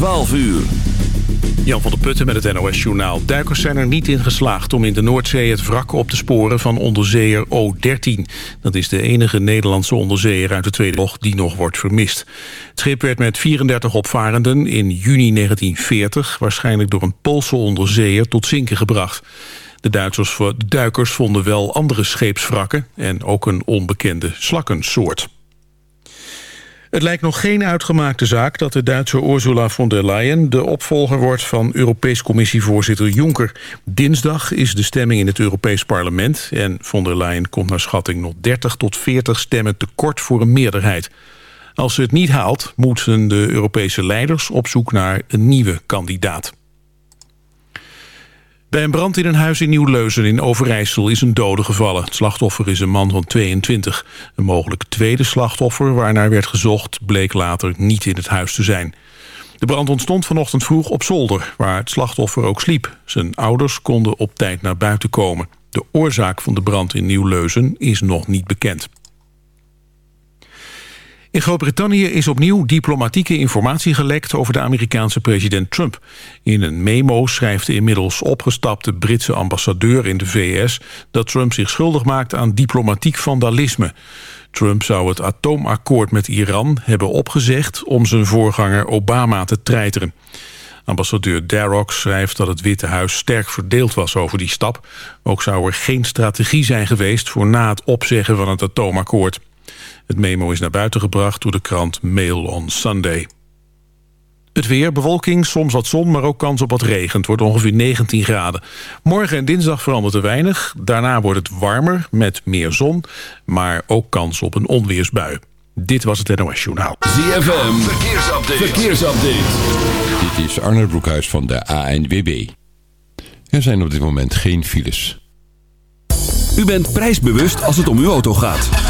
12 uur. Jan van der Putten met het NOS-journaal. Duikers zijn er niet in geslaagd om in de Noordzee het wrak op te sporen van onderzeeër O-13. Dat is de enige Nederlandse onderzeeër uit de Tweede Oorlog die nog wordt vermist. Het schip werd met 34 opvarenden in juni 1940... waarschijnlijk door een Poolse onderzeeër tot zinken gebracht. De Duitsers, duikers vonden wel andere scheepswrakken... en ook een onbekende slakkensoort. Het lijkt nog geen uitgemaakte zaak dat de Duitse Ursula von der Leyen... de opvolger wordt van Europees Commissievoorzitter Juncker. Dinsdag is de stemming in het Europees Parlement... en von der Leyen komt naar schatting nog 30 tot 40 stemmen tekort voor een meerderheid. Als ze het niet haalt, moeten de Europese leiders op zoek naar een nieuwe kandidaat. Bij een brand in een huis in Nieuw-Leuzen in Overijssel is een dode gevallen. Het slachtoffer is een man van 22. Een mogelijk tweede slachtoffer waarnaar werd gezocht... bleek later niet in het huis te zijn. De brand ontstond vanochtend vroeg op zolder, waar het slachtoffer ook sliep. Zijn ouders konden op tijd naar buiten komen. De oorzaak van de brand in Nieuw-Leuzen is nog niet bekend. In Groot-Brittannië is opnieuw diplomatieke informatie gelekt over de Amerikaanse president Trump. In een memo schrijft de inmiddels opgestapte Britse ambassadeur in de VS dat Trump zich schuldig maakt aan diplomatiek vandalisme. Trump zou het atoomakkoord met Iran hebben opgezegd om zijn voorganger Obama te treiteren. Ambassadeur Darroch schrijft dat het Witte Huis sterk verdeeld was over die stap. Ook zou er geen strategie zijn geweest voor na het opzeggen van het atoomakkoord. Het memo is naar buiten gebracht door de krant Mail on Sunday. Het weer, bewolking, soms wat zon, maar ook kans op wat regen. Het wordt ongeveer 19 graden. Morgen en dinsdag verandert er weinig. Daarna wordt het warmer, met meer zon, maar ook kans op een onweersbui. Dit was het NOS Journaal. ZFM, verkeersupdate. verkeersupdate. Dit is Arnold Broekhuis van de ANWB. Er zijn op dit moment geen files. U bent prijsbewust als het om uw auto gaat.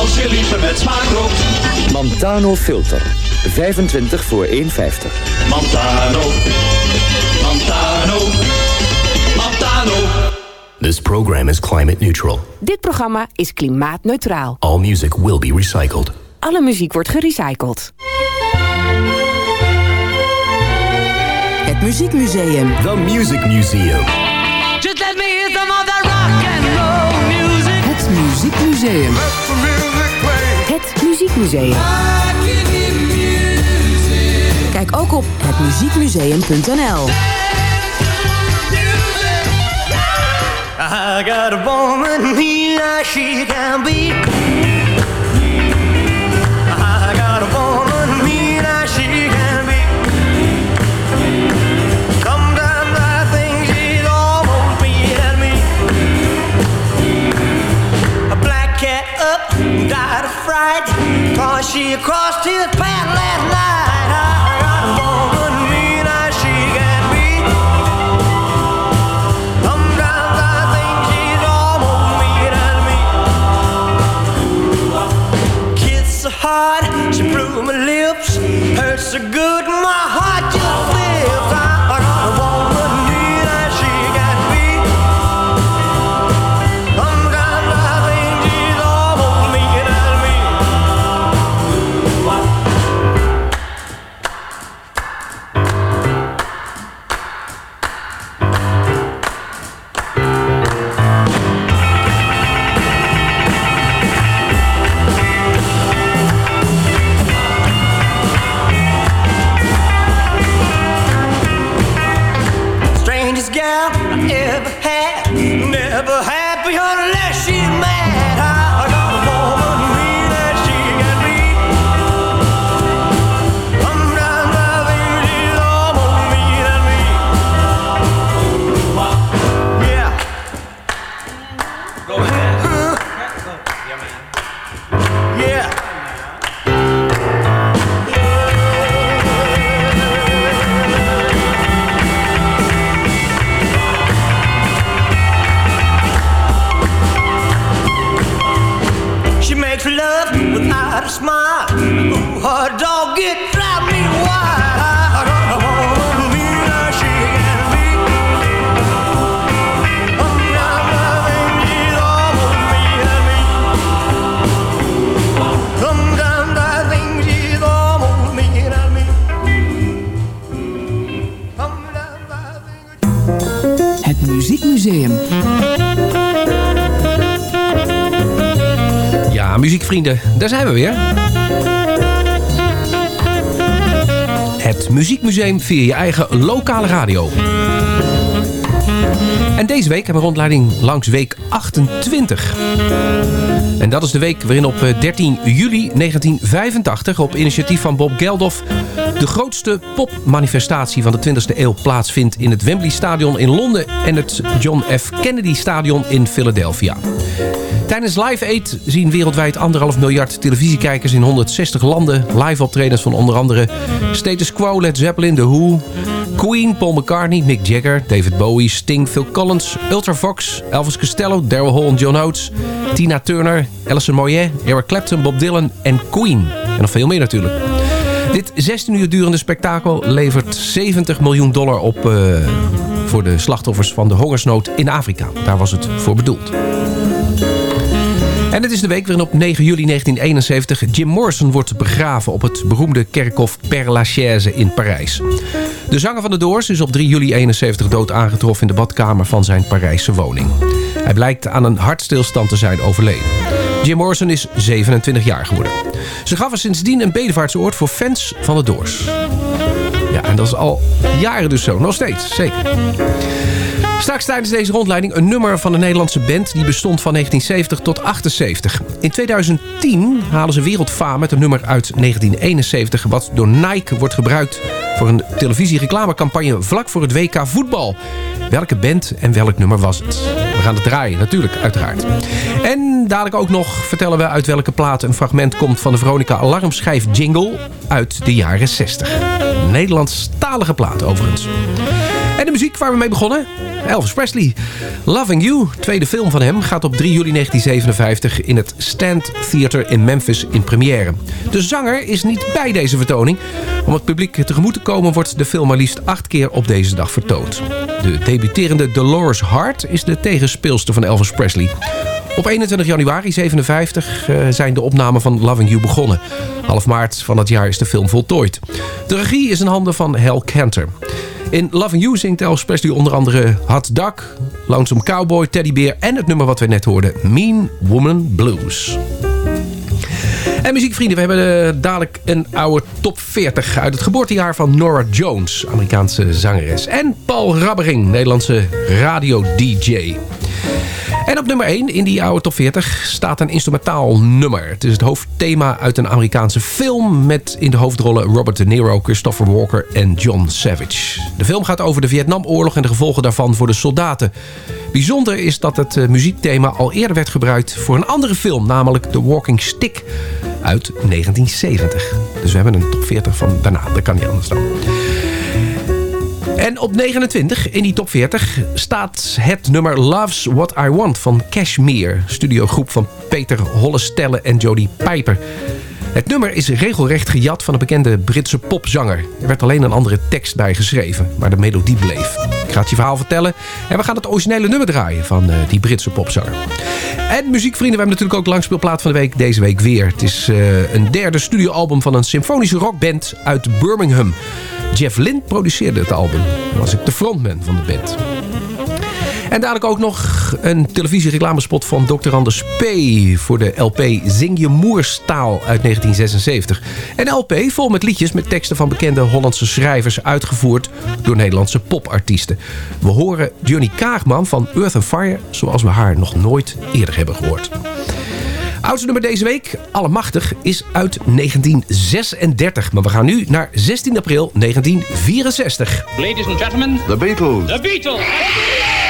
als je liever met smaak rookt. Montano Filter. 25 voor 1,50. Montano, Montano, Montano. This program is climate neutral. Dit programma is klimaatneutraal. All music will be recycled. Alle muziek wordt gerecycled. Het Muziekmuseum. The Music Museum. Just let me hear some of that rock and roll music. Het Muziekmuseum. Muziekmuseum. Kijk ook op hetmuziekmuseum.nl. I got a woman here, she be. Fright, cause she crossed his path last night. Daar zijn we weer. Het Muziekmuseum via je eigen lokale radio. En deze week hebben we rondleiding langs week 28. En dat is de week waarin op eh, 13 juli 1985... op initiatief van Bob Geldof... de grootste popmanifestatie van de 20e eeuw plaatsvindt... in het Wembley Stadion in Londen... en het John F. Kennedy Stadion in Philadelphia. Tijdens Live Aid zien wereldwijd anderhalf miljard televisiekijkers in 160 landen. Live optredens van onder andere Status Quo, Led Zeppelin, The Who... Queen, Paul McCartney, Mick Jagger, David Bowie, Sting, Phil Collins... Ultravox, Elvis Costello, Daryl Hall en John Oates... Tina Turner, Alison Moyet, Eric Clapton, Bob Dylan en Queen. En nog veel meer natuurlijk. Dit 16 uur durende spektakel levert 70 miljoen dollar op... eh, voor de slachtoffers van de hongersnood in Afrika. Daar was het voor bedoeld. En het is de week waarin op 9 juli 1971 Jim Morrison wordt begraven op het beroemde kerkhof Père Lachaise in Parijs. De zanger van de Doors is op 3 juli 71 dood aangetroffen in de badkamer van zijn Parijse woning. Hij blijkt aan een hartstilstand te zijn overleden. Jim Morrison is 27 jaar geworden. Ze gaven sindsdien een bedevaartsoord voor fans van de Doors. Ja, en dat is al jaren dus zo. Nog steeds, zeker. Straks tijdens deze rondleiding een nummer van de Nederlandse band... die bestond van 1970 tot 78. In 2010 halen ze wereldfaam met een nummer uit 1971... wat door Nike wordt gebruikt voor een televisiereclamecampagne... vlak voor het WK voetbal. Welke band en welk nummer was het? We gaan het draaien, natuurlijk, uiteraard. En dadelijk ook nog vertellen we uit welke plaat een fragment komt... van de Veronica Alarmschijf jingle uit de jaren 60. Nederlandstalige plaat overigens. En de muziek waar we mee begonnen? Elvis Presley. Loving You, tweede film van hem, gaat op 3 juli 1957 in het Stand Theater in Memphis in première. De zanger is niet bij deze vertoning. Om het publiek tegemoet te komen wordt de film maar liefst acht keer op deze dag vertoond. De debuterende Dolores Hart is de tegenspeelster van Elvis Presley. Op 21 januari 57 eh, zijn de opnamen van Loving You begonnen. Half maart van dat jaar is de film voltooid. De regie is in handen van Hal Cantor. In Loving You zingt Elvis Presley onder andere Hot Duck, Lonesome Cowboy, Teddy Bear en het nummer wat we net hoorden, Mean Woman Blues. En muziekvrienden, we hebben eh, dadelijk een oude top 40 uit het geboortejaar van Nora Jones, Amerikaanse zangeres. En Paul Rabbering, Nederlandse radio-dj. En op nummer 1 in die oude top 40 staat een instrumentaal nummer. Het is het hoofdthema uit een Amerikaanse film... met in de hoofdrollen Robert De Niro, Christopher Walker en John Savage. De film gaat over de Vietnamoorlog en de gevolgen daarvan voor de soldaten. Bijzonder is dat het eh, muziekthema al eerder werd gebruikt... voor een andere film, namelijk The Walking Stick uit 1970. Dus we hebben een top 40 van daarna, dat kan niet anders dan. En op 29 in die top 40 staat het nummer Love's What I Want van Cashmere. Studiogroep van Peter Hollestelle en Jodie Piper. Het nummer is regelrecht gejat van een bekende Britse popzanger. Er werd alleen een andere tekst bij geschreven, maar de melodie bleef. Ik ga het je verhaal vertellen en we gaan het originele nummer draaien van uh, die Britse popzanger. En muziekvrienden, we hebben natuurlijk ook langspeelplaat van de week deze week weer. Het is uh, een derde studioalbum van een symfonische rockband uit Birmingham. Jeff Lynne produceerde het album. Dan was ik de frontman van de band. En dadelijk ook nog een televisiereclamespot van Dr. Anders P. voor de LP Zing je Moerstaal uit 1976. Een LP vol met liedjes met teksten van bekende Hollandse schrijvers... uitgevoerd door Nederlandse popartiesten. We horen Johnny Kaagman van Earth and Fire... zoals we haar nog nooit eerder hebben gehoord. Oudste nummer deze week, Allemachtig, is uit 1936. Maar we gaan nu naar 16 april 1964. Ladies and gentlemen, The Beatles. The Beatles.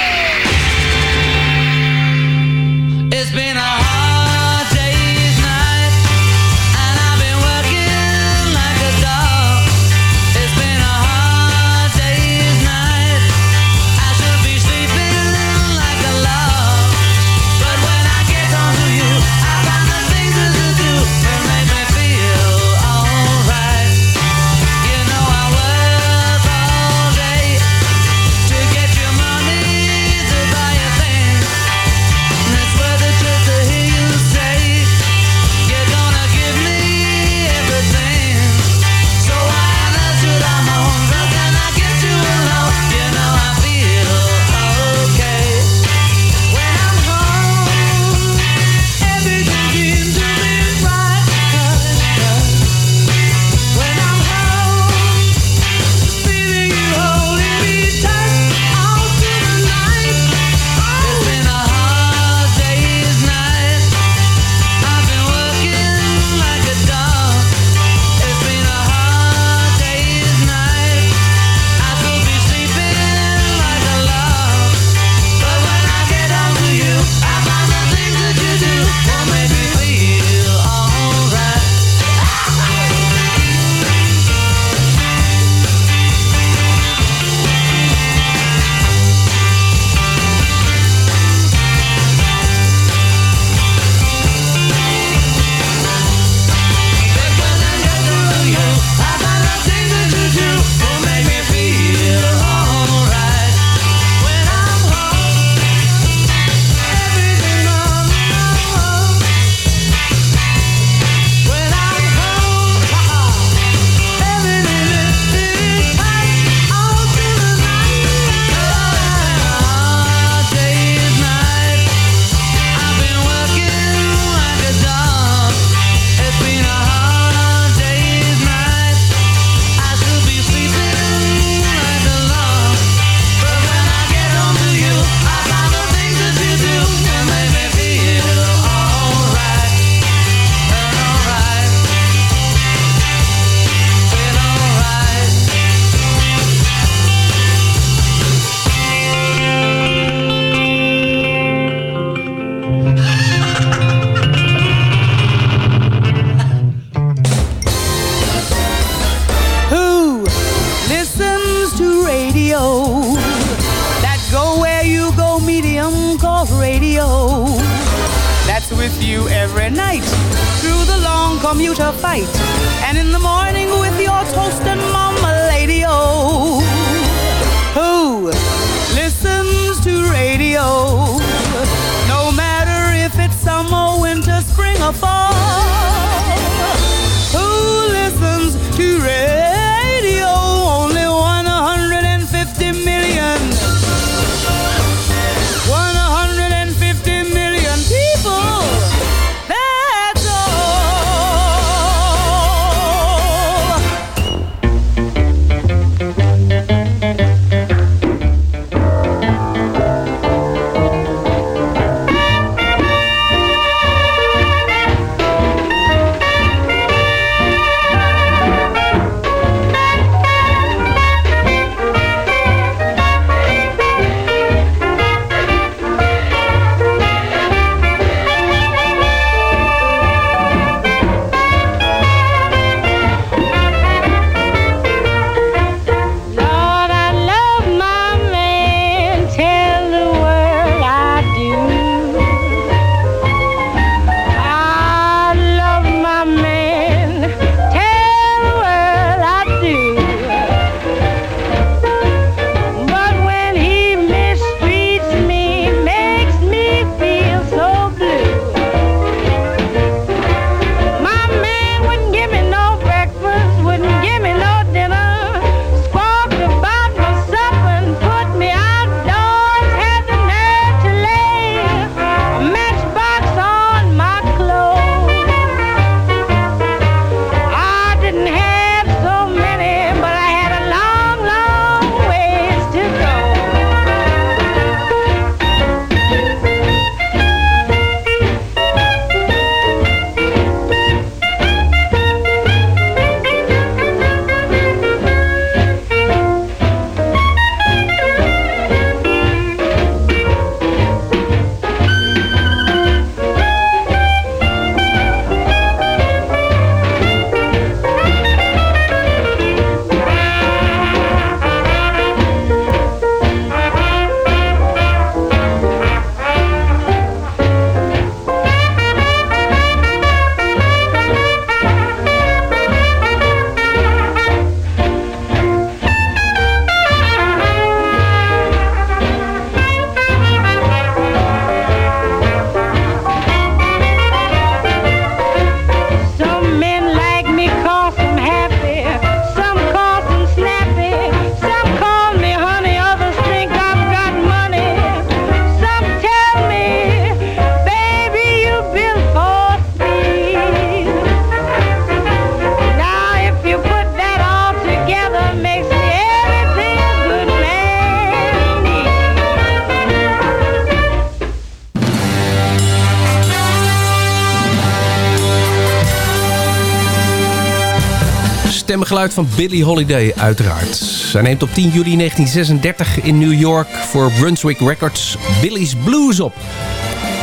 Van Billie Holiday uiteraard. Zij neemt op 10 juli 1936 in New York voor Brunswick Records Billy's Blues op.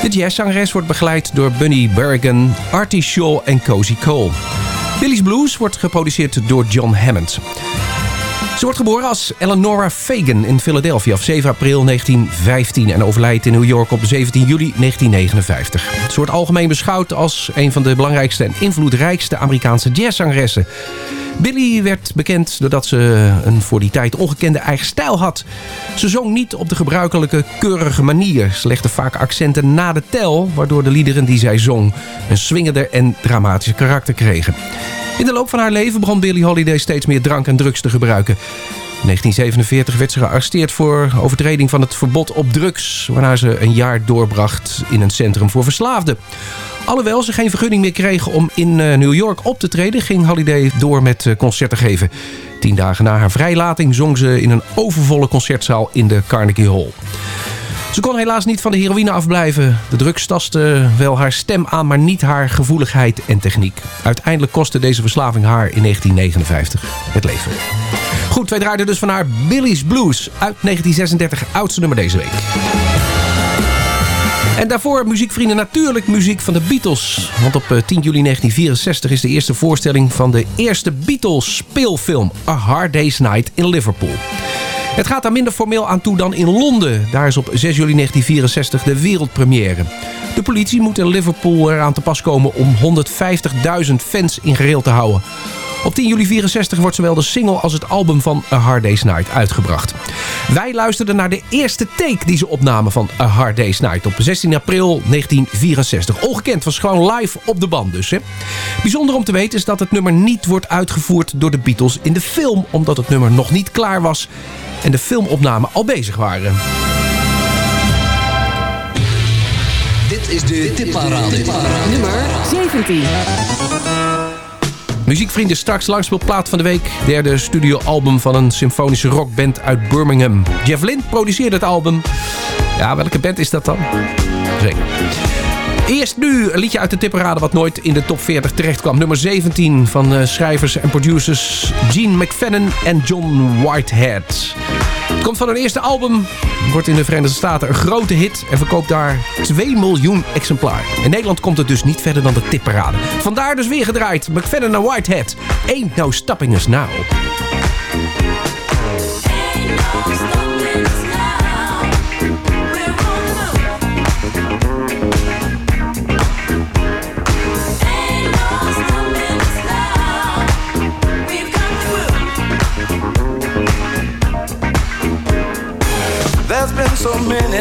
De jazzzangeres wordt begeleid door Bunny Berrigan, Artie Shaw en Cozy Cole. Billy's Blues wordt geproduceerd door John Hammond. Ze wordt geboren als Eleonora Fagan in Philadelphia op 7 april 1915 en overlijdt in New York op 17 juli 1959. Ze wordt algemeen beschouwd als een van de belangrijkste en invloedrijkste Amerikaanse jazzzangeressen. Billy werd bekend doordat ze een voor die tijd ongekende eigen stijl had. Ze zong niet op de gebruikelijke keurige manier. Ze legde vaak accenten na de tel, waardoor de liederen die zij zong een swingender en dramatischer karakter kregen. In de loop van haar leven begon Billie Holiday steeds meer drank en drugs te gebruiken. In 1947 werd ze gearresteerd voor overtreding van het verbod op drugs... waarna ze een jaar doorbracht in een centrum voor verslaafden. Alhoewel ze geen vergunning meer kregen om in eh, New York op te treden... ging Holiday door met eh, concerten geven. Tien dagen na haar vrijlating zong ze in een overvolle concertzaal in de Carnegie Hall. Ze kon helaas niet van de heroïne afblijven. De drugs tastten wel haar stem aan, maar niet haar gevoeligheid en techniek. Uiteindelijk kostte deze verslaving haar in 1959 het leven. Goed, wij draaiden dus van haar Billy's Blues uit 1936, oudste nummer deze week. En daarvoor, muziekvrienden, natuurlijk muziek van de Beatles. Want op eh, 10 juli 1964 is de eerste voorstelling van de eerste Beatles speelfilm... A Hard Day's Night in Liverpool. Het gaat daar minder formeel aan toe dan in Londen. Daar is op 6 juli 1964 de wereldpremière. De politie moet in Liverpool eraan te pas komen om 150.000 fans in gereel te houden. Op 10 juli 64 wordt zowel de single als het album van A Hard Day's Night uitgebracht. Wij luisterden naar de eerste take die ze opnamen van A Hard Day's Night op 16 april 1964. Ongekend, was gewoon live op de band dus. Hè? Bijzonder om te weten is dat het nummer niet wordt uitgevoerd door de Beatles in de film... omdat het nummer nog niet klaar was en de filmopnamen al bezig waren. Dit is de tipparade. Nummer 17. Muziekvrienden, straks langspeelplaat van de week. Derde studioalbum van een symfonische rockband uit Birmingham. Jeff Lynne produceerde het album. Ja, welke band is dat dan? Zeker. Eerst nu een liedje uit de tipperade wat nooit in de top 40 terecht kwam. Nummer 17 van eh, schrijvers en producers Gene McFadden en John Whitehead. Het komt van hun eerste album, wordt in de Verenigde Staten een grote hit en verkoopt daar 2 miljoen exemplaar. In Nederland komt het dus niet verder dan de tipparade. Vandaar dus weer gedraaid, McFadden en Whitehead. Ain't no stopping us now.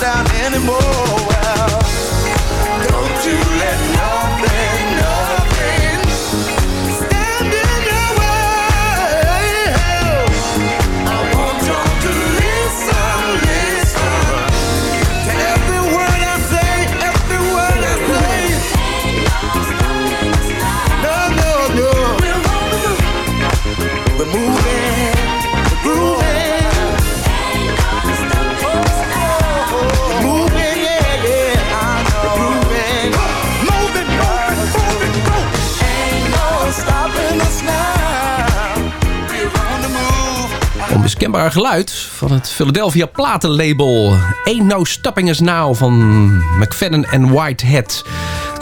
down anymore. Geluid van het Philadelphia platenlabel. Ain't No Stopping Us Now van McFadden en Whitehead.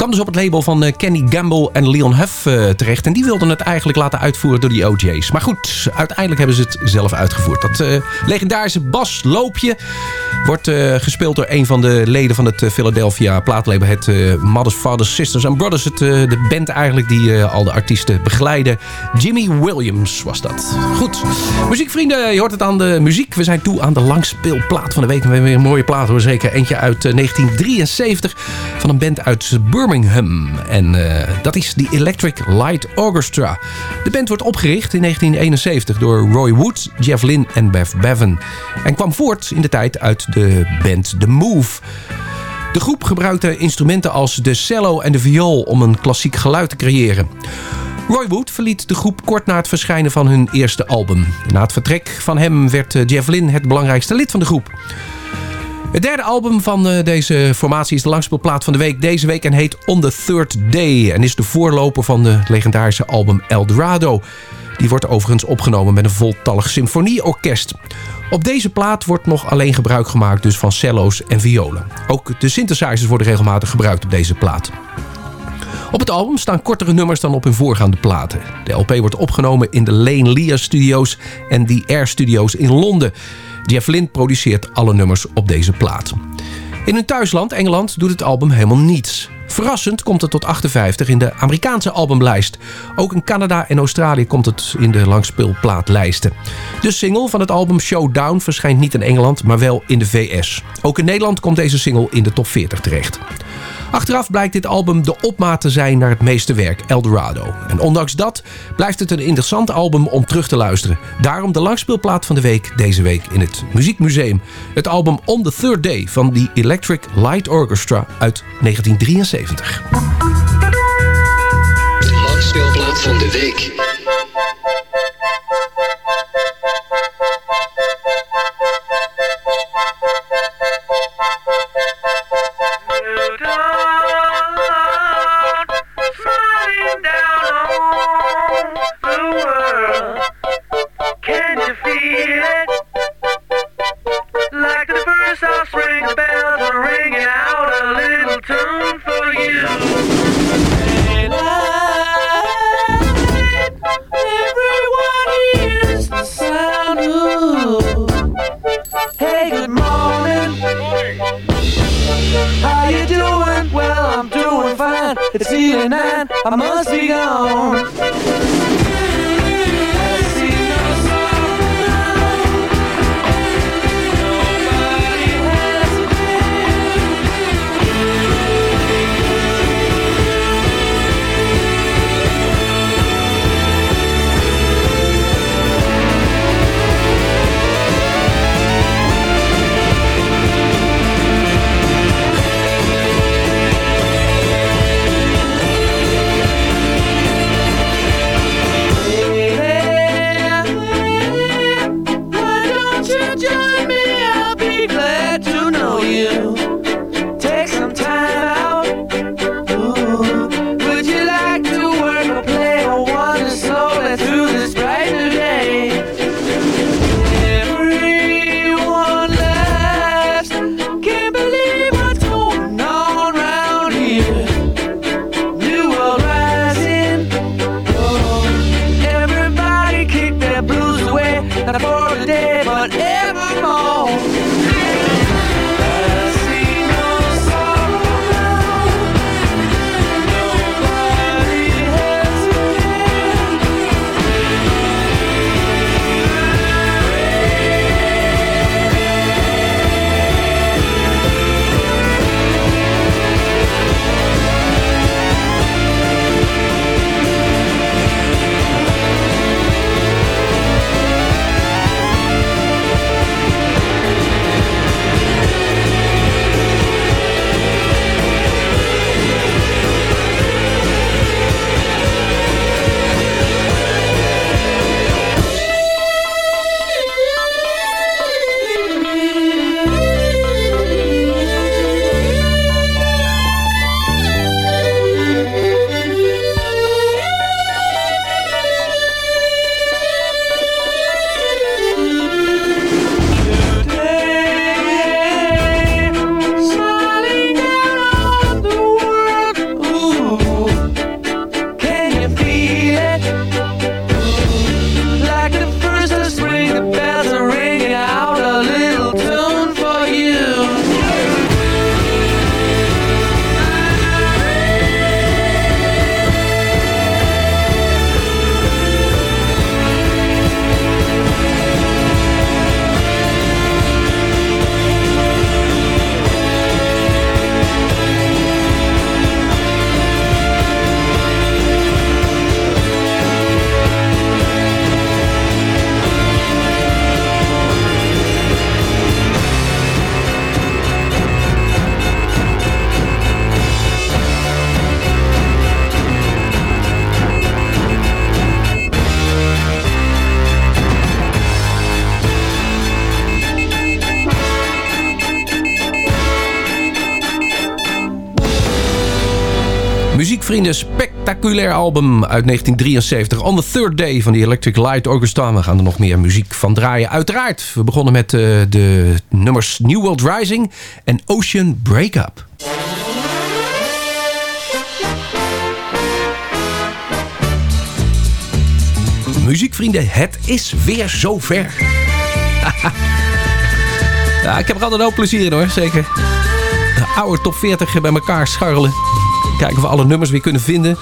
Kwam dus op het label van eh, Kenny Gamble en Leon Huff eh, terecht. En die wilden het eigenlijk laten uitvoeren door die OJ's. Maar goed, uiteindelijk hebben ze het zelf uitgevoerd. Dat eh, legendarische basloopje wordt gespeeld door een van de leden van het Philadelphia plaatlabel. Het Mothers, Fathers, Sisters and Brothers. Het, de band eigenlijk die al de artiesten begeleiden. Jimmy Williams was dat. Goed. Muziekvrienden, je hoort het aan de muziek. We zijn toe aan de langspeelplaat van de week. We hebben weer een mooie plaat hoor. Zeker eentje uit eh, 1973 van een band uit En eh, dat is de Electric Light Orchestra. De band wordt opgericht in 1971 door Roy Wood, Jeff Lynne en Bev Bevan. En kwam voort in de tijd uit de band The Move. De groep gebruikte instrumenten als de cello en de viool om een klassiek geluid te creëren. Roy Wood verliet de groep kort na het verschijnen van hun eerste album. Na het vertrek van hem werd eh, Jeff Lynne het belangrijkste lid van de groep. Het derde album van eh, deze formatie is de langspeelplaat van de week deze week en heet On the Third Day. En is de voorloper van de legendarische album Eldorado. Die wordt overigens opgenomen met een voltallig symfonieorkest. Op deze plaat wordt nog alleen gebruik gemaakt dus van cello's en violen. Ook de synthesizers worden regelmatig gebruikt op deze plaat. Op het album staan kortere nummers dan op hun voorgaande platen. De LP wordt opgenomen in de Lane Lea Studios en The Air Studios in Londen. Jeff Lynne produceert alle nummers op deze plaat. In hun thuisland, Engeland, doet het album helemaal niets. Verrassend komt het tot 58 in de Amerikaanse albumlijst. Ook in Canada en Australië komt het in de langspeelplaatlijsten. De single van het album Showdown verschijnt niet in Engeland, maar wel in de VS. Ook in Nederland komt deze single in de top 40 terecht. Achteraf blijkt dit album de opmaat te zijn naar het meeste werk, Eldorado. En ondanks dat blijft het een interessant album om terug te luisteren. Daarom de langspeelplaat van de week deze week in het Muziekmuseum. Het album On the Third Day van The Electric Light Orchestra uit 1973. De langspeelplaat van de week. It's nearly nine. I must be gone. Spectaculair album uit 1973. On the Third Day van de Electric Light Orchestra. We gaan er nog meer muziek van draaien. Uiteraard, we begonnen met eh, de nummers New World Rising en Ocean Breakup. Muziekvrienden, het is weer zover. ja, ik heb er altijd hoop plezier in hoor, zeker. De oude top 40 bij elkaar scharrelen. Kijken of we alle nummers weer kunnen vinden.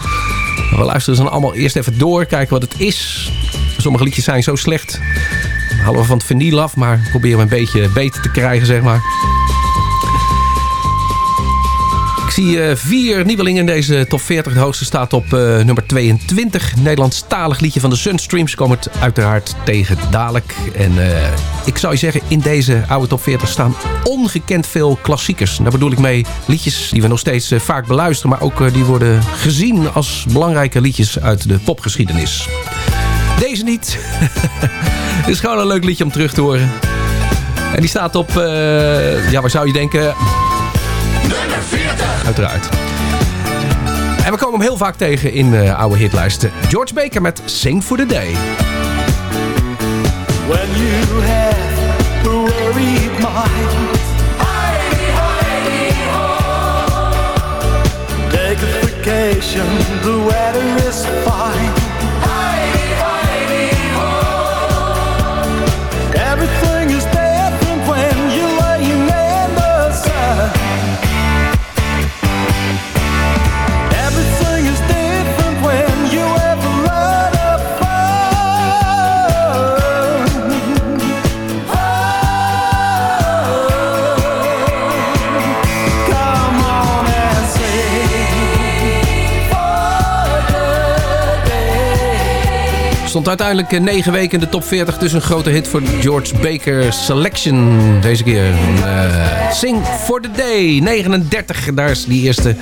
We luisteren ze dan allemaal eerst even door, kijken wat het is. Sommige liedjes zijn zo slecht. Halen we van het vinyl af, maar proberen we een beetje beter te krijgen, zeg maar. Zie eh, vier nieuwelingen in deze top 40. De hoogste staat op eh, nummer 22. Nederlandstalig liedje van de Sunstreams komen het uiteraard tegen dadelijk. En eh, ik zou je zeggen, in deze oude top 40 staan ongekend veel klassiekers. Daar bedoel ik mee liedjes die we nog steeds vaak beluisteren... maar ook die worden gezien als belangrijke liedjes uit de popgeschiedenis. Deze niet. Het is gewoon een leuk liedje om terug te horen. En die staat op, ja, waar zou je denken... Nummer 40. Uiteraard. En we komen hem heel vaak tegen in eh, oude hitlijsten. George Baker met Sing for the Day. When you have a worried mind. Take a vacation, the weather is fine. Stond uiteindelijk eh, negen weken in de top 40. Dus een grote hit voor George Baker Selection. Deze keer eh, Sing for the Day. 39, daar is die eerste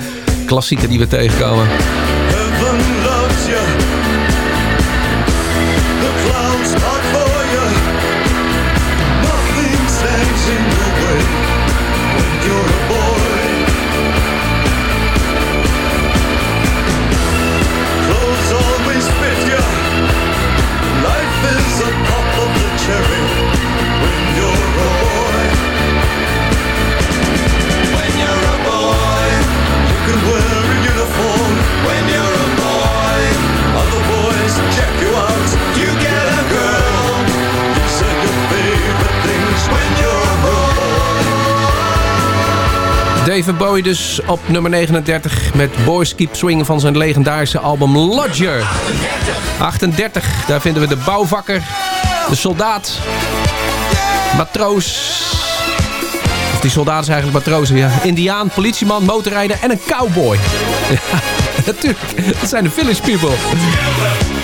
klassieker die we tegenkomen. David Bowie dus op nummer 39 met Boys Keep Swinging van zijn legendarische album Lodger. 38, daar vinden we de bouwvakker, de soldaat, matroos. Of die soldaat is eigenlijk matrozen, ja. Indiaan, politieman, motorrijder en een cowboy. Ja, natuurlijk. Dat zijn de Village People.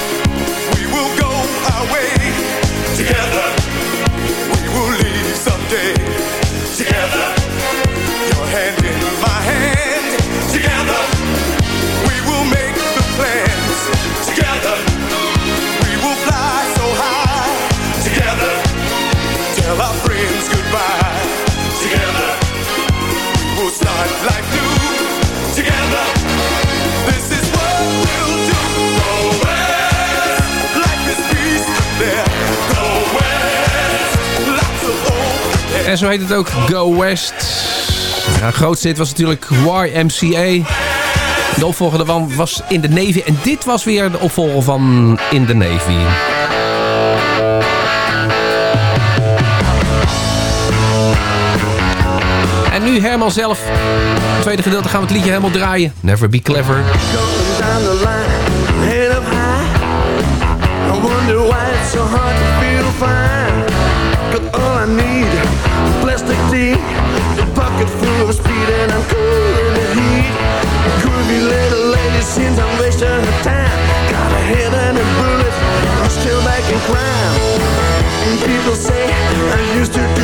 En zo heet het ook Go West. Ja, grootste hit was natuurlijk YMCA. De opvolger daarvan was In the Navy. En dit was weer de opvolger van In the Navy. En nu Herman zelf. Tweede gedeelte gaan we het liedje helemaal draaien. Never be clever. I wonder why it's so hard to feel fine. Got all I need, plastic tea, a bucket full of speed, and I'm cool in the heat. Groovy little lady seems I'm wasting her time. Got a head and a bullet, I'm still back in crime. And people say I used to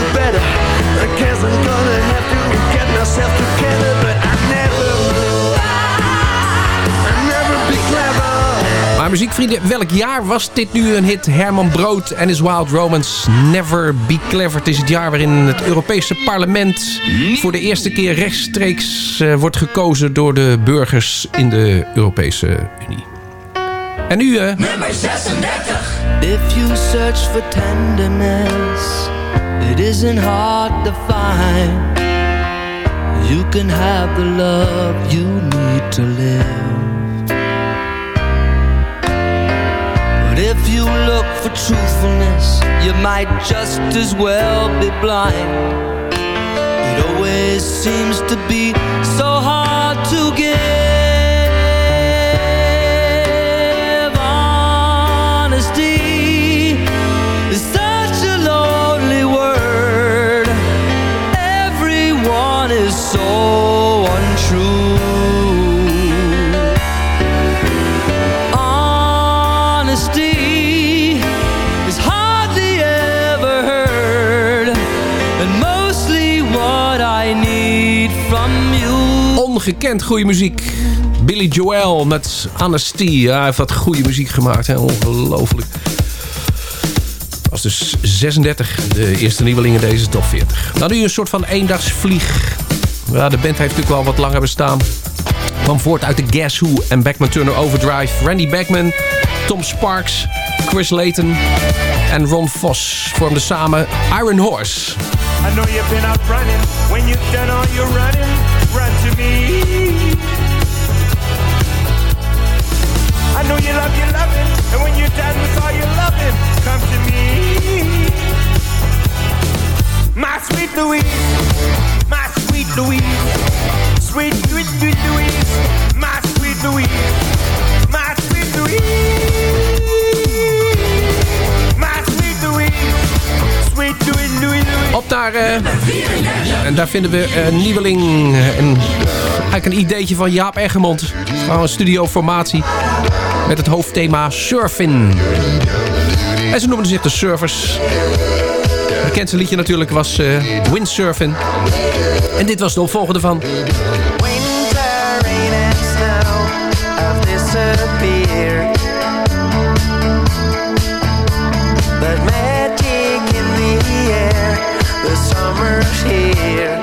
muziekvrienden, welk jaar was dit nu een hit? Herman Brood en his Wild Romance. Never Be Clever. Het is het jaar waarin het Europese parlement... voor de eerste keer rechtstreeks eh, wordt gekozen... door de burgers in de Europese Unie. En nu... eh, Nummer 36. If you search for tenderness, it isn't hard to find. You can have the love you need to live. Truthfulness, you might just as well be blind. It always seems to be so hard ongekend goede muziek. Billy Joel met. Ja, hij heeft wat goede muziek gemaakt. Ongelooflijk. was dus 36, de eerste nieuweling in deze top 40. Nou, nu een soort van eendagsvlieg. Ja, de band heeft natuurlijk wel wat langer bestaan. Kwam voort uit de Guess Who en Beckman Turner Overdrive. Randy Beckman, Tom Sparks, Chris Layton en Ron Voss vormden samen Iron Horse. I know you've been out running. When you've done all your running, run to me. I know you love your loving, and when you're done with all your loving, come to me. My sweet Louise, my sweet Louise, sweet, sweet, sweet Louise, my sweet Louise, Op naar... eh, en daar vinden we een nieuweling. eh, eigenlijk een ideetje van Jaap Eggermond. Een studioformatie. Met het hoofdthema Surfing. En ze noemden zich de Surfers. Het bekendste liedje natuurlijk was eh Windsurfing. En dit was de opvolger van. Winter, here.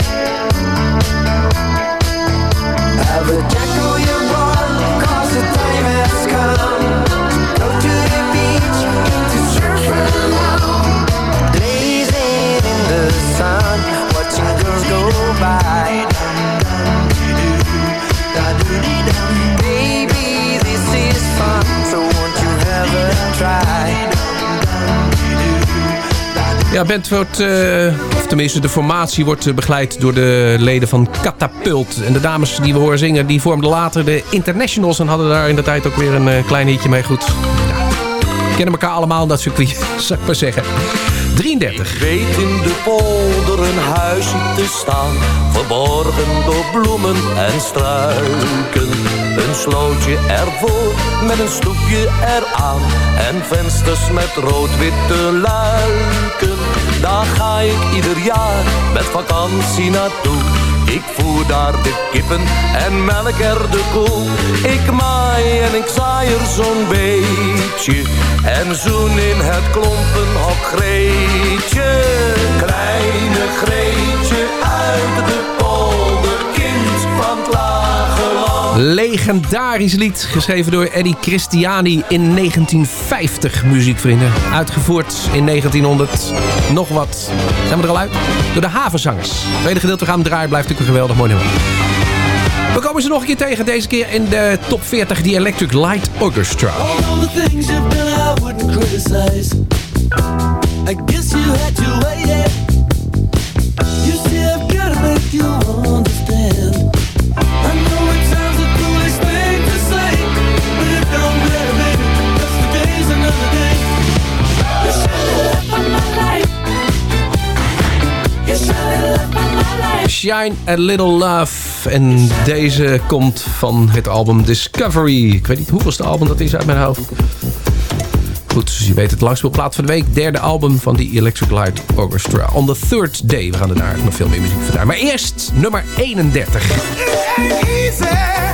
Ja, band wordt, eh, of tenminste de formatie wordt eh, begeleid door de leden van Catapult. En de dames die we horen zingen, die vormden later de Internationals... en hadden daar in de tijd ook weer een eh, klein hitje mee. Goed, ja, we kennen elkaar allemaal, dat circuit, zou ik maar zeggen. 33. weet in de polder een huisje te staan, verborgen door bloemen en struiken. Een slootje ervoor met een stoepje eraan en vensters met rood-witte luiken. Daar ga ik ieder jaar met vakantie naartoe. Ik voer daar de kippen en melk er de koe. Ik maai en ik zaai er zo'n beetje. En zoen in het klompenhok Greetje. Kleine Greetje uit de Legendarisch lied, geschreven door Eddie Christiani in 1950, muziekvrienden. Uitgevoerd in 1900, nog wat, zijn we er al uit? Door de Havenzangers. Het tweede gedeelte gaan we draaien, blijft natuurlijk een geweldig mooi. We komen ze nog een keer tegen, deze keer in de top 40, die Electric Light Orchestra. All the things you've. Shine a Little Love. En deze komt van het album Discovery. Ik weet niet hoeveelste album dat is uit mijn hoofd. Goed, dus je weet het langspeelplaat van de week. Derde album van die Electric Light Orchestra. On the third day. We gaan er daar nog veel meer muziek vandaan. Maar eerst nummer 31. Easy,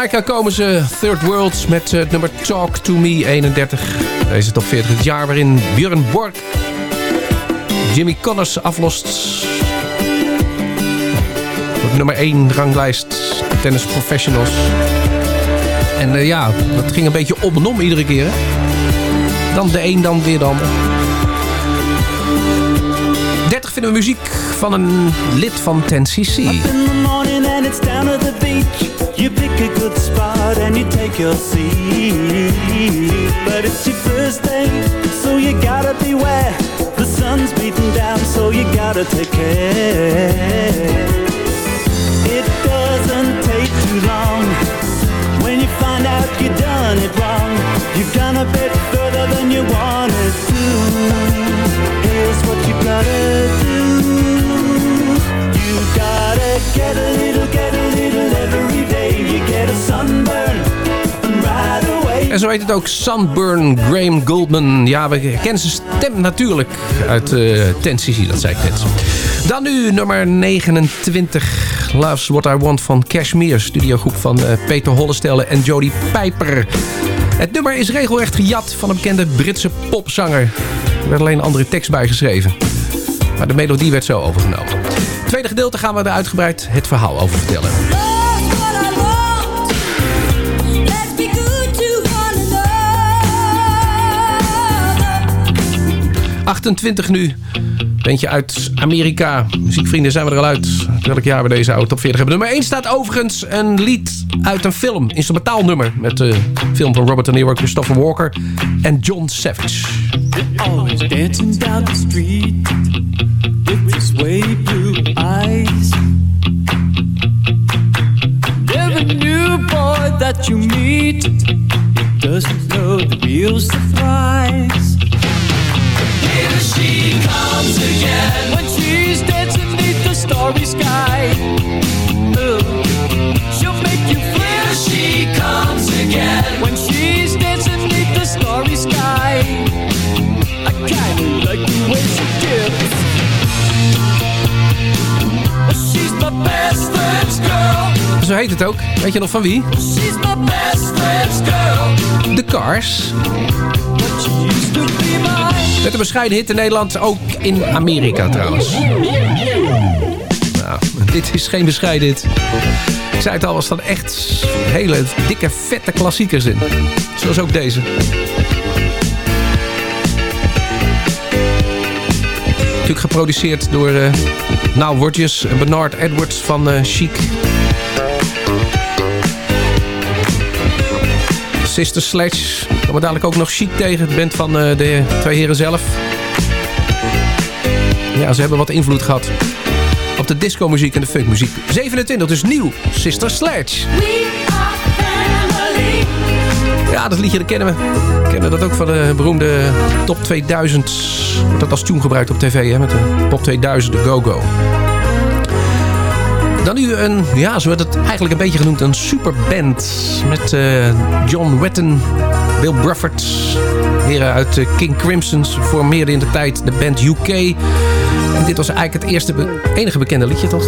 Jamaica komen ze Third World met eh, het nummer Talk To Me 31. Deze top 40 het jaar waarin Björn Borg Jimmy Connors aflost. Op nummer 1 ranglijst tennis professionals. En eh, ja, dat ging een beetje om en om iedere keer. Hè? Dan de een, dan weer ander. 30 vinden we muziek van een lid van 10cc. It's down at the beach. You pick a good spot and you take your seat. But it's your first day, so you gotta beware. The sun's beating down, so you gotta take care. It doesn't take too long when you find out you've done it wrong. You've gone a bit further than you wanted to. Here's what you gotta do. Get a little, get a little every day. You get a sunburn. En zo heet het ook Sunburn Graham Goldman. Ja, we kennen zijn stem natuurlijk uit uh, 10cc, dat zei ik net. Dan nu nummer 29. Love's What I Want van Cashmere. Studiogroep van uh, Peter Hollestelle en Jodie Piper. Het nummer is regelrecht gejat van een bekende Britse popzanger. Er werd alleen een andere tekst bijgeschreven. Maar de melodie werd zo overgenomen. Tweede gedeelte gaan we er uitgebreid het verhaal over vertellen. 28 nu. Bentje uit Amerika. Muziekvrienden zijn we er al uit. Welk jaar we deze oude top 40 hebben. Nummer 1 staat overigens een lied uit een film. Instrumentaal nummer. Met de film van Robert De Niro, Christopher Walker en John Savage. Way blue eyes. Boy that you meet doesn't know the real surprise. Here she comes again when she's the starry sky. She'll make you feel. She comes again when she's Zo heet het ook. Weet je nog van wie? The Cars. Met een bescheiden hit in Nederland, ook in Amerika trouwens. Nou, dit is geen bescheiden hit. Ik zei het al, er staan echt hele dikke, vette klassiekers in. Zoals ook deze. Natuurlijk geproduceerd door uh, Rodgers en Bernard Edwards van uh, Chic. Sister Sledge. Komen we dadelijk ook nog Chic tegen. Het band van uh, de twee heren zelf. Ja, ze hebben wat invloed gehad op de disco-muziek en de funkmuziek. 27, dus nieuw. Sister Sledge. Ja, dat liedje dat kennen we. We kennen dat ook van de beroemde Top 2000. Wordt dat als tune gebruikt op tv, hè? Met de Top 2000, de Go-Go. Nu een, ja, zo werd het eigenlijk een beetje genoemd, een superband. Met uh, John Wetton, Bill Bruffert, heren uit uh, King Crimsons. Formeerden in de tijd de band UK. En dit was eigenlijk het eerste, enige bekende liedje, toch?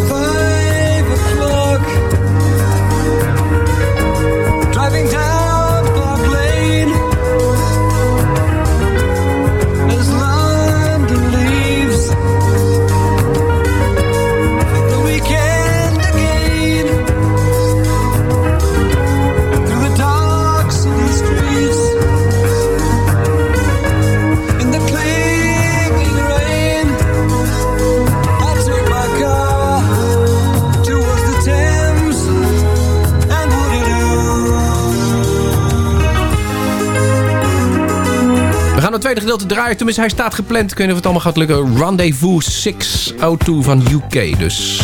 Gedeelte draaien. Tenminste, hij staat gepland. Ik weet het allemaal gaat lukken. Rendezvous 602 van UK dus.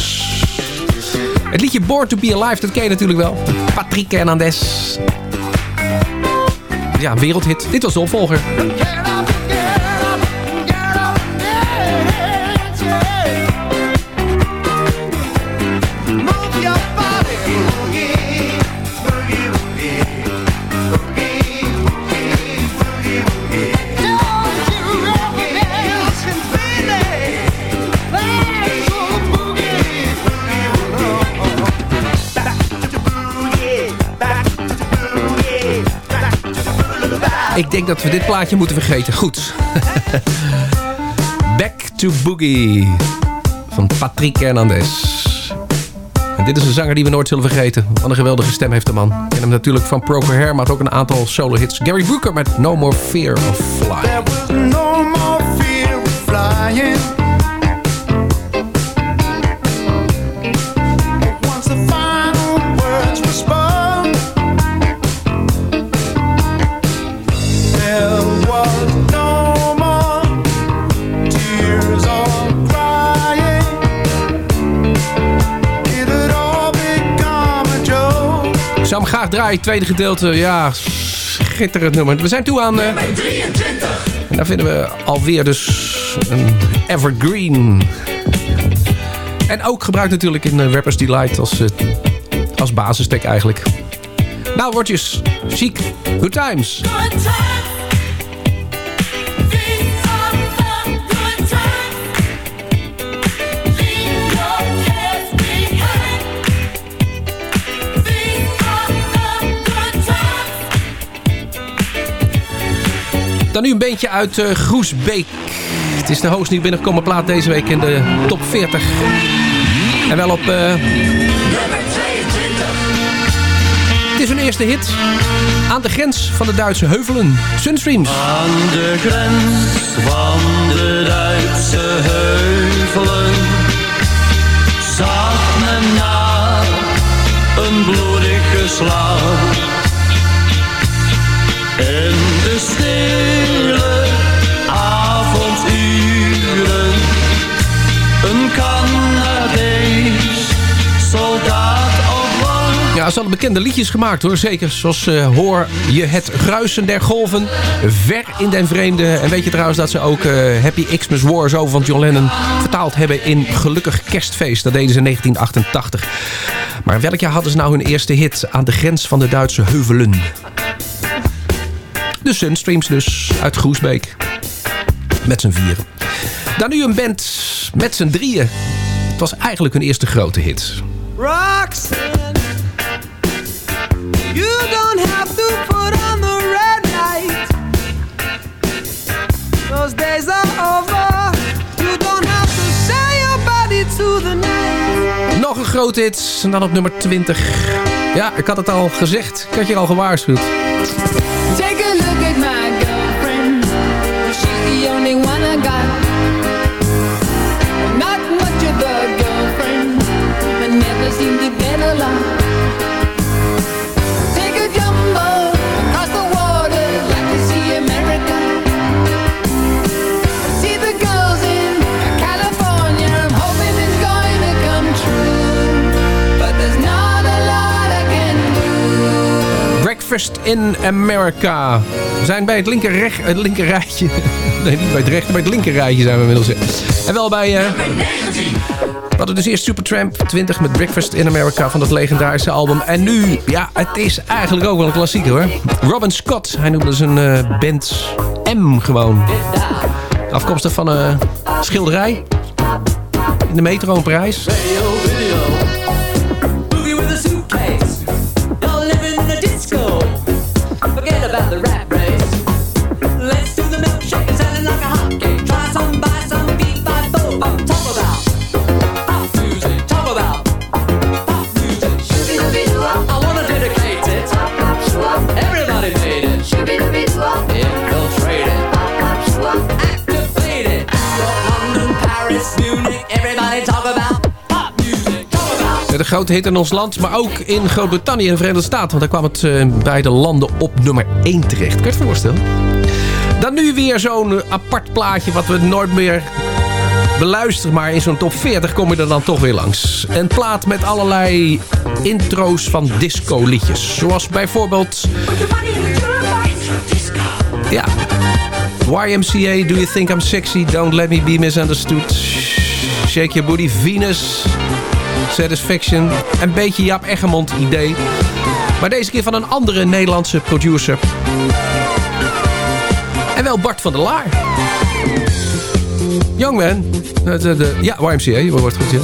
Het liedje Born to be Alive, dat ken je natuurlijk wel. Patrick Hernandez. Ja, wereldhit. Dit was de opvolger. Ik denk dat we dit plaatje moeten vergeten. Goed. Back to Boogie. Van Patrick Hernandez. En dit is een zanger die we nooit zullen vergeten. Wat een geweldige stem heeft de man. Ik ken hem natuurlijk van Procol Hair, maar ook een aantal solo hits. Gary Brooker met No More Fear of. There was no more fear of flying. Draaien. Tweede gedeelte, ja, schitterend nummer. We zijn toe aan... eh, en daar vinden we alweer dus een evergreen. En ook gebruikt natuurlijk in Rappers Delight als, eh, als basistek eigenlijk. Nou, woordjes. Chic. Good times. Dan nu een beentje uit eh, Groesbeek. Het is de hoogst nieuw binnengekomen plaat deze week in de top 40. En wel op... eh, Het is hun eerste hit. Aan de grens van de Duitse heuvelen. Sunstreams. Aan de grens van de Duitse heuvelen zag men na een bloedige slag. Ze hadden bekende liedjes gemaakt hoor. Zeker zoals eh, Hoor je het ruisen der golven. Ver in den vreemde. En weet je trouwens dat ze ook eh, Happy Xmas War zo van John Lennon vertaald hebben in Gelukkig Kerstfeest. Dat deden ze in 1988. Maar welk jaar hadden ze nou hun eerste hit aan de grens van de Duitse heuvelen? De Sunstreams dus, uit Groesbeek. Met z'n vieren. Dan nu een band met z'n drieën. Het was eigenlijk hun eerste grote hit. Roxanne, Nog een grote hit. En dan op nummer 20. Ja, ik had het al gezegd. Ik had je al gewaarschuwd. Breakfast in America. We zijn bij het linker, rech, het linker rijtje. Nee, niet bij het rechter, bij het linker rijtje zijn we inmiddels. En wel bij... eh we hadden dus eerst Supertramp 20 met Breakfast in America van dat legendarische album. En nu, ja, het is eigenlijk ook wel een klassieker hoor. Robin Scott, hij noemde zijn eh, band M gewoon. Afkomstig van een schilderij. In de metro in Parijs. Forget about the rat grote hit in ons land, maar ook in Groot-Brittannië en de Verenigde Staten. Want daar kwam het eh, in beide landen op nummer 1 terecht. Kun je het voorstellen? Dan nu weer zo'n eh, apart plaatje wat we nooit meer beluisteren. Maar in zo'n top 40 kom je er dan toch weer langs. Een plaat met allerlei intro's van disco liedjes. Zoals bijvoorbeeld... Ja. YMCA, Do You Think I'm Sexy? Don't Let Me Be Misunderstood. Shake Your Booty, Venus. Satisfaction. Een beetje Jaap Eggermond idee. Maar deze keer van een andere Nederlandse producer. En wel Bart van der Laar. Young Man. De, de, de- ja, YMCA, wordt goed, ja.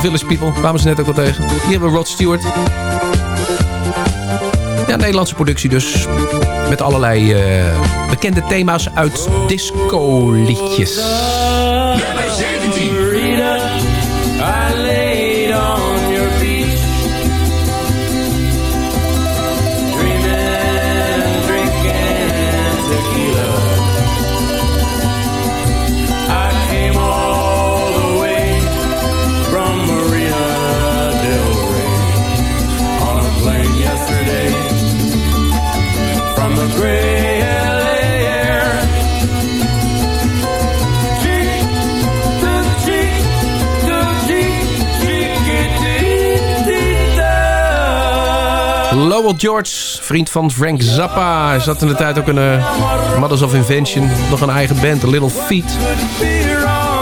Village People, kwamen ze net ook al tegen. Hier hebben we Rod Stewart. Ja, Nederlandse productie dus. Met allerlei eh, bekende thema's uit disco-liedjes. Nummer 17. Lowell George, vriend van Frank Zappa. Hij zat in de tijd ook in Mothers of Invention. Nog een eigen band, Little Feet.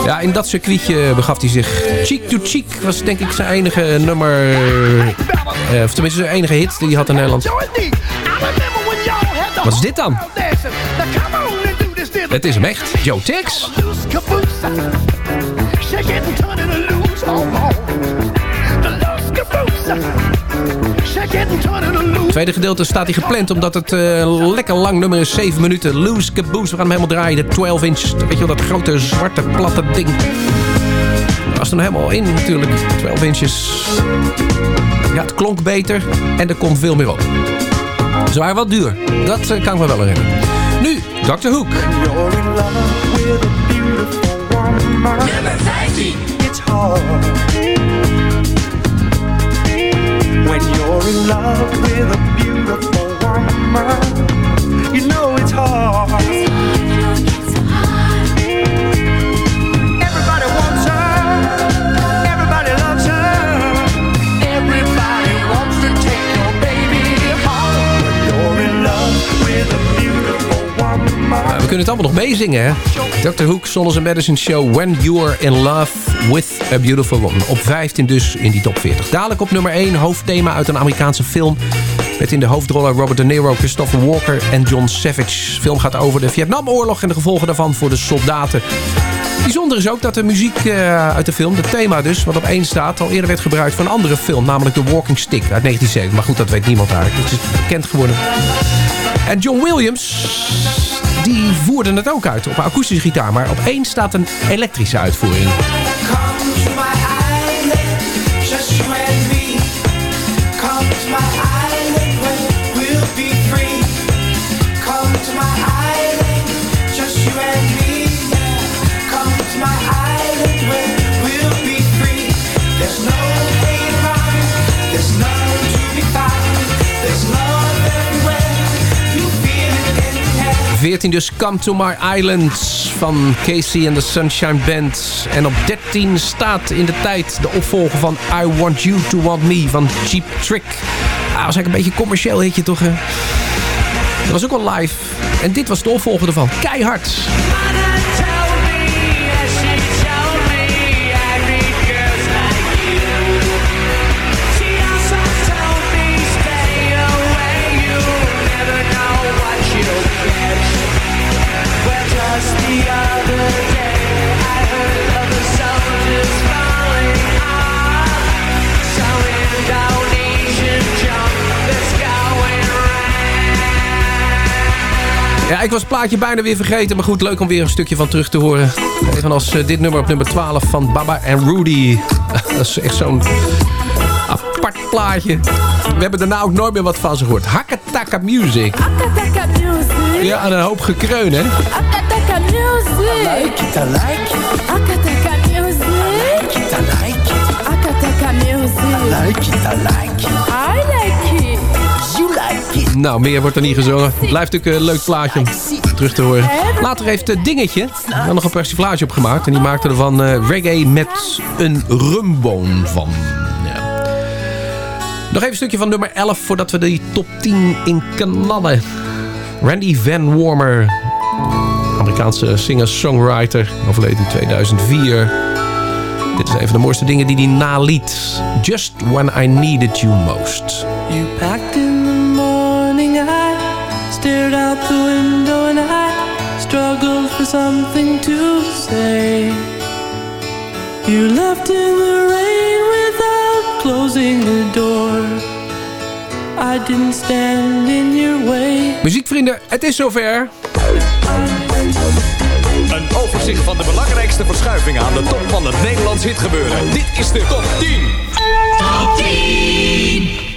Ja, in dat circuitje begaf hij zich. Cheek to Cheek was denk ik zijn enige nummer... eh, of tenminste zijn enige hit die hij had in Nederland. Wat is dit dan? Het is hem echt. Joe Tex. Lose hormone. The caboose. Het tweede gedeelte staat hij gepland omdat het eh, lekker lang nummer is. 7 minuten. Loose Caboose. We gaan hem helemaal draaien. De 12 inch. Weet je wel, dat grote zwarte platte ding. Dat was er nog helemaal in natuurlijk. 12 inches. Ja, het klonk beter. En er komt veel meer op. Ze waren wel duur. Dat eh, kan ik me wel herinneren. Nu, Dr. 15. It's hard when you're in love with a beautiful woman. You know it's hard. Everybody wants her. Everybody loves her. Everybody wants to take your baby home. When you're in love with a beautiful woman. We kunnen het allemaal nog meezingen, hè? Dr. Hook, Solace and Medicine Show. When You Are In Love With A Beautiful Woman. Op 15 dus in die top 40. Dadelijk op nummer 1, hoofdthema uit een Amerikaanse film. Met in de hoofdrollen Robert De Niro, Christopher Walker en John Savage. De film gaat over de Vietnamoorlog en de gevolgen daarvan voor de soldaten. Bijzonder is ook dat de muziek eh, uit de film, het thema dus, wat op één staat, al eerder werd gebruikt voor een andere film, namelijk The Walking Stick uit 1970. Maar goed, dat weet niemand eigenlijk. Het is bekend geworden. En John Williams, die voerde het ook uit op akoestische gitaar. Maar op één staat een elektrische uitvoering. 14 dus Come to My Island van Casey and the Sunshine Band. En op 13 staat in de tijd de opvolger van I Want You To Want Me van Cheap Trick. Ah, was eigenlijk een beetje commercieel hitje toch? Dat was ook wel live. En dit was de opvolger ervan. Keihard. Ja, ik was het plaatje bijna weer vergeten. Maar goed, leuk om weer een stukje van terug te horen. Evenals eh, dit nummer op nummer 12 van Baba en Rudy. Dat is echt zo'n apart plaatje. We hebben daarna ook nooit meer wat van ze gehoord. Hakataka Music. Akataka music. Ja, en een hoop gekreun, hè? Akataka music. I like it, I like it. Akataka music. I like it, I like it. Akataka music. I like it, I like it. Nou, meer wordt er niet gezongen. Blijft natuurlijk een leuk plaatje om terug te horen. Later heeft uh, Dingetje er nog een persiflage op gemaakt. En die maakte ervan eh, reggae met een rumboon van. Ja. Nog even een stukje van nummer 11 voordat we die top 10 in knallen. Randy Van Warmer. Amerikaanse singer-songwriter. Overleden in 2004. Dit is een van de mooiste dingen die hij naliet. Just When I Needed You Most. You packed something to say. You left in the rain without closing the door. I didn't stand in your way. Muziekvrienden, het is zover. Een overzicht van de belangrijkste verschuivingen aan de top van het Nederlands hitgebeuren. Dit is de top 10. Top 10.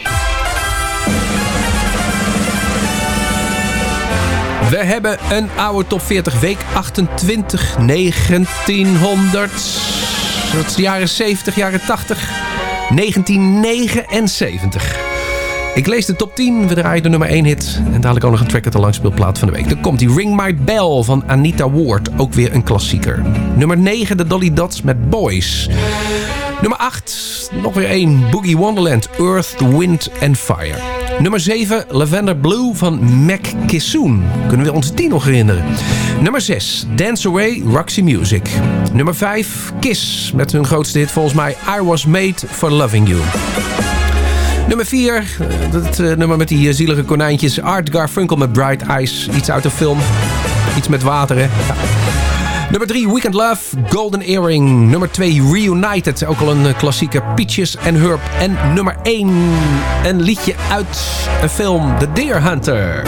We hebben een oude top 40 week 28 1900. Dat is de jaren 70, jaren 80. 1979. Ik lees de top 10, we draaien de nummer 1 hit. En dadelijk ook nog een track uit de langspeelplaat van de week. Dan komt die Ring My Bell van Anita Ward, ook weer een klassieker. Nummer 9, de Dolly Dots met Boys. Nummer 8, nog weer één, Boogie Wonderland, Earth, Wind and Fire. Nummer 7, Lavender Blue van Mac Kissoon. Kunnen we ons die nog herinneren? Nummer 6, Dance Away, Roxy Music. Nummer 5, Kiss, met hun grootste hit volgens mij, I Was Made for Loving You. Nummer 4, dat eh, nummer met die eh, zielige konijntjes. Art Garfunkel met Bright Eyes. Iets uit de film. Iets met water, hè? Nummer 3, Weekend Love, Golden Earring. Nummer 2, Reunited, ook al een eh, klassieker. Peaches en Herb. En nummer 1, een liedje uit een film, The Deer Hunter.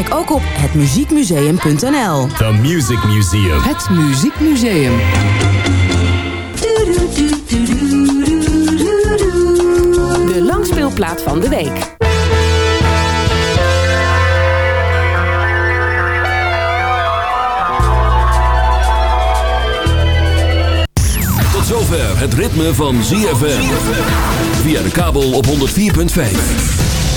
Kijk ook op hetmuziekmuseum.nl. The Music Museum. Het Muziekmuseum. De langspeelplaat van de week. Tot zover het ritme van ZFM. Via de kabel op 104.5.